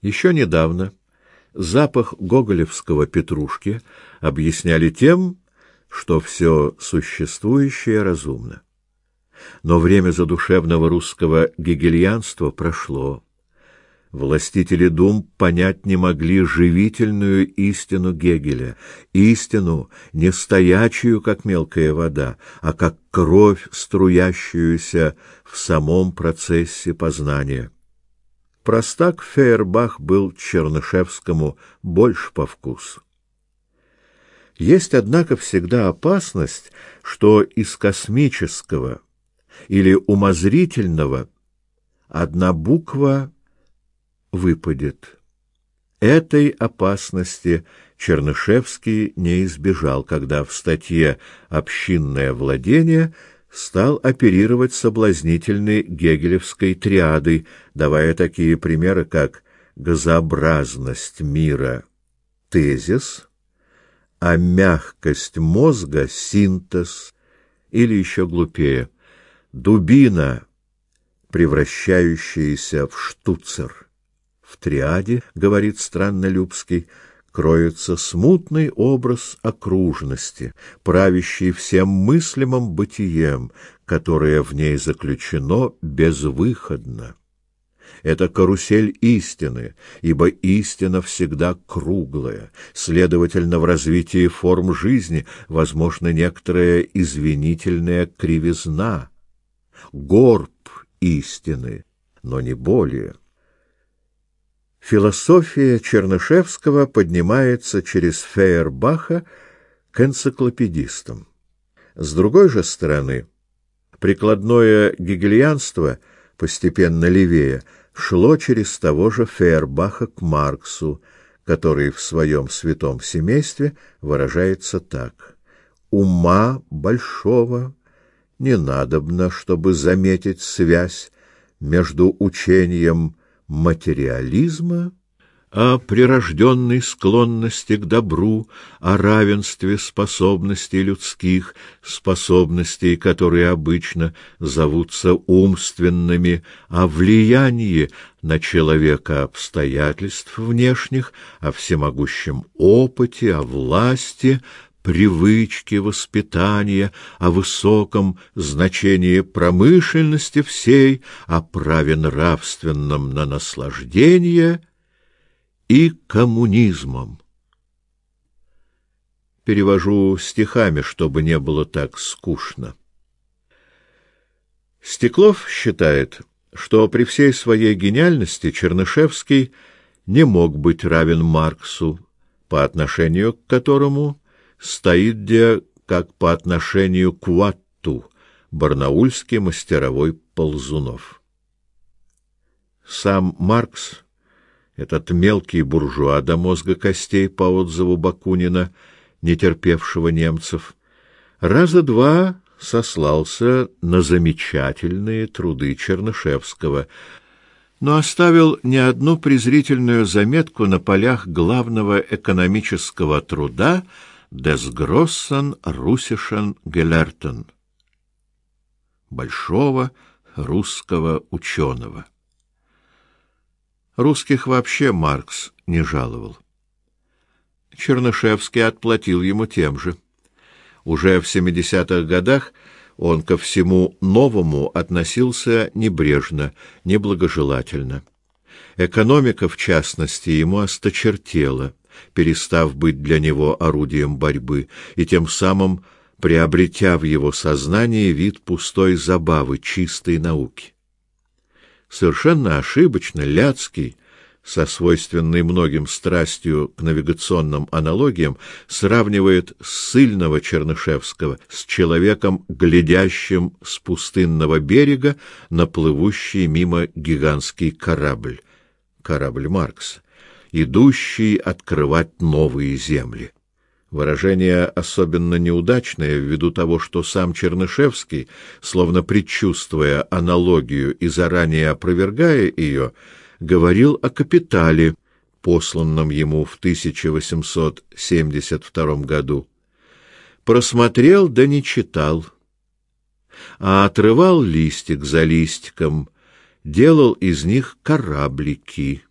Еще недавно запах гоголевского петрушки объясняли тем, что все существующее разумно. Но время задушевного русского гегельянства прошло. Властители дум понять не могли живительную истину Гегеля, истину не стоячую, как мелкая вода, а как кровь, струящуюся в самом процессе познания. Простак Фейербах был Чернышевскому больше по вкусу. Есть, однако, всегда опасность, что из космического или умозрительного одна буква выпадет. Этой опасности Чернышевский не избежал, когда в статье «Общинное владение» стал оперировать соблазнительной гегелевской триадой, давая такие примеры, как газообразность мира — тезис, а мягкость мозга — синтез, или еще глупее — дубина, превращающаяся в штуцер. В триаде, говорит Страннолюбский, кроется смутный образ окружности, правящий всем мыслимым бытием, которое в ней заключено безвыходно. Это карусель истины, ибо истина всегда круглая. Следовательно, в развитии форм жизни возможна некоторая извинительная кривизна, горб истины, но не более. Философия Чернышевского поднимается через Фейербаха к энциклопедистам. С другой же стороны, прикладное гегельянство, постепенно левее, шло через того же Фейербаха к Марксу, который в своем святом семействе выражается так: ума большого не надобно, чтобы заметить связь между учением материализма, о прирожденной склонности к добру, о равенстве способностей людских, способностей, которые обычно зовутся умственными, о влиянии на человека обстоятельств внешних, о всемогущем опыте, о власти, привычки воспитания, о высоком значении промышленности всей, о праве нравственном на наслаждение и коммунизмом. Перевожу стихами, чтобы не было так скучно. Стеклов считает, что при всей своей гениальности Чернышевский не мог быть равен Марксу, по отношению к которому стоит где как по отношению к Ватту, барнаульский мастеровой Ползунов. Сам Маркс, этот мелкий буржуа до мозга костей по отзыву Бакунина, не терпевшего немцев, раза два сослался на замечательные труды Чернышевского, но оставил не одну презрительную заметку на полях главного экономического труда des grossen russischen Gelehrten, большого русского ученого. Русских вообще Маркс не жаловал. Чернышевский отплатил ему тем же. Уже в 70-х годах он ко всему новому относился небрежно, неблагожелательно. Экономика, в частности, ему осточертела перестав быть для него орудием борьбы, и тем самым приобретя в его сознании вид пустой забавы, чистой науки. Совершенно ошибочно Ляцкий, со свойственной многим страстью к навигационным аналогиям, сравнивает ссыльного Чернышевского с человеком, глядящим с пустынного берега на плывущий мимо гигантский корабль, корабль Маркса идущий открывать новые земли. Выражение особенно неудачное ввиду того, что сам Чернышевский, словно предчувствуя аналогию и заранее опровергая ее, говорил о капитале, посланном ему в 1872 году. Просмотрел да не читал, а отрывал листик за листиком, делал из них кораблики.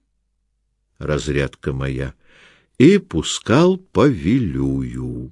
Разрядка моя, и пускал повелюю.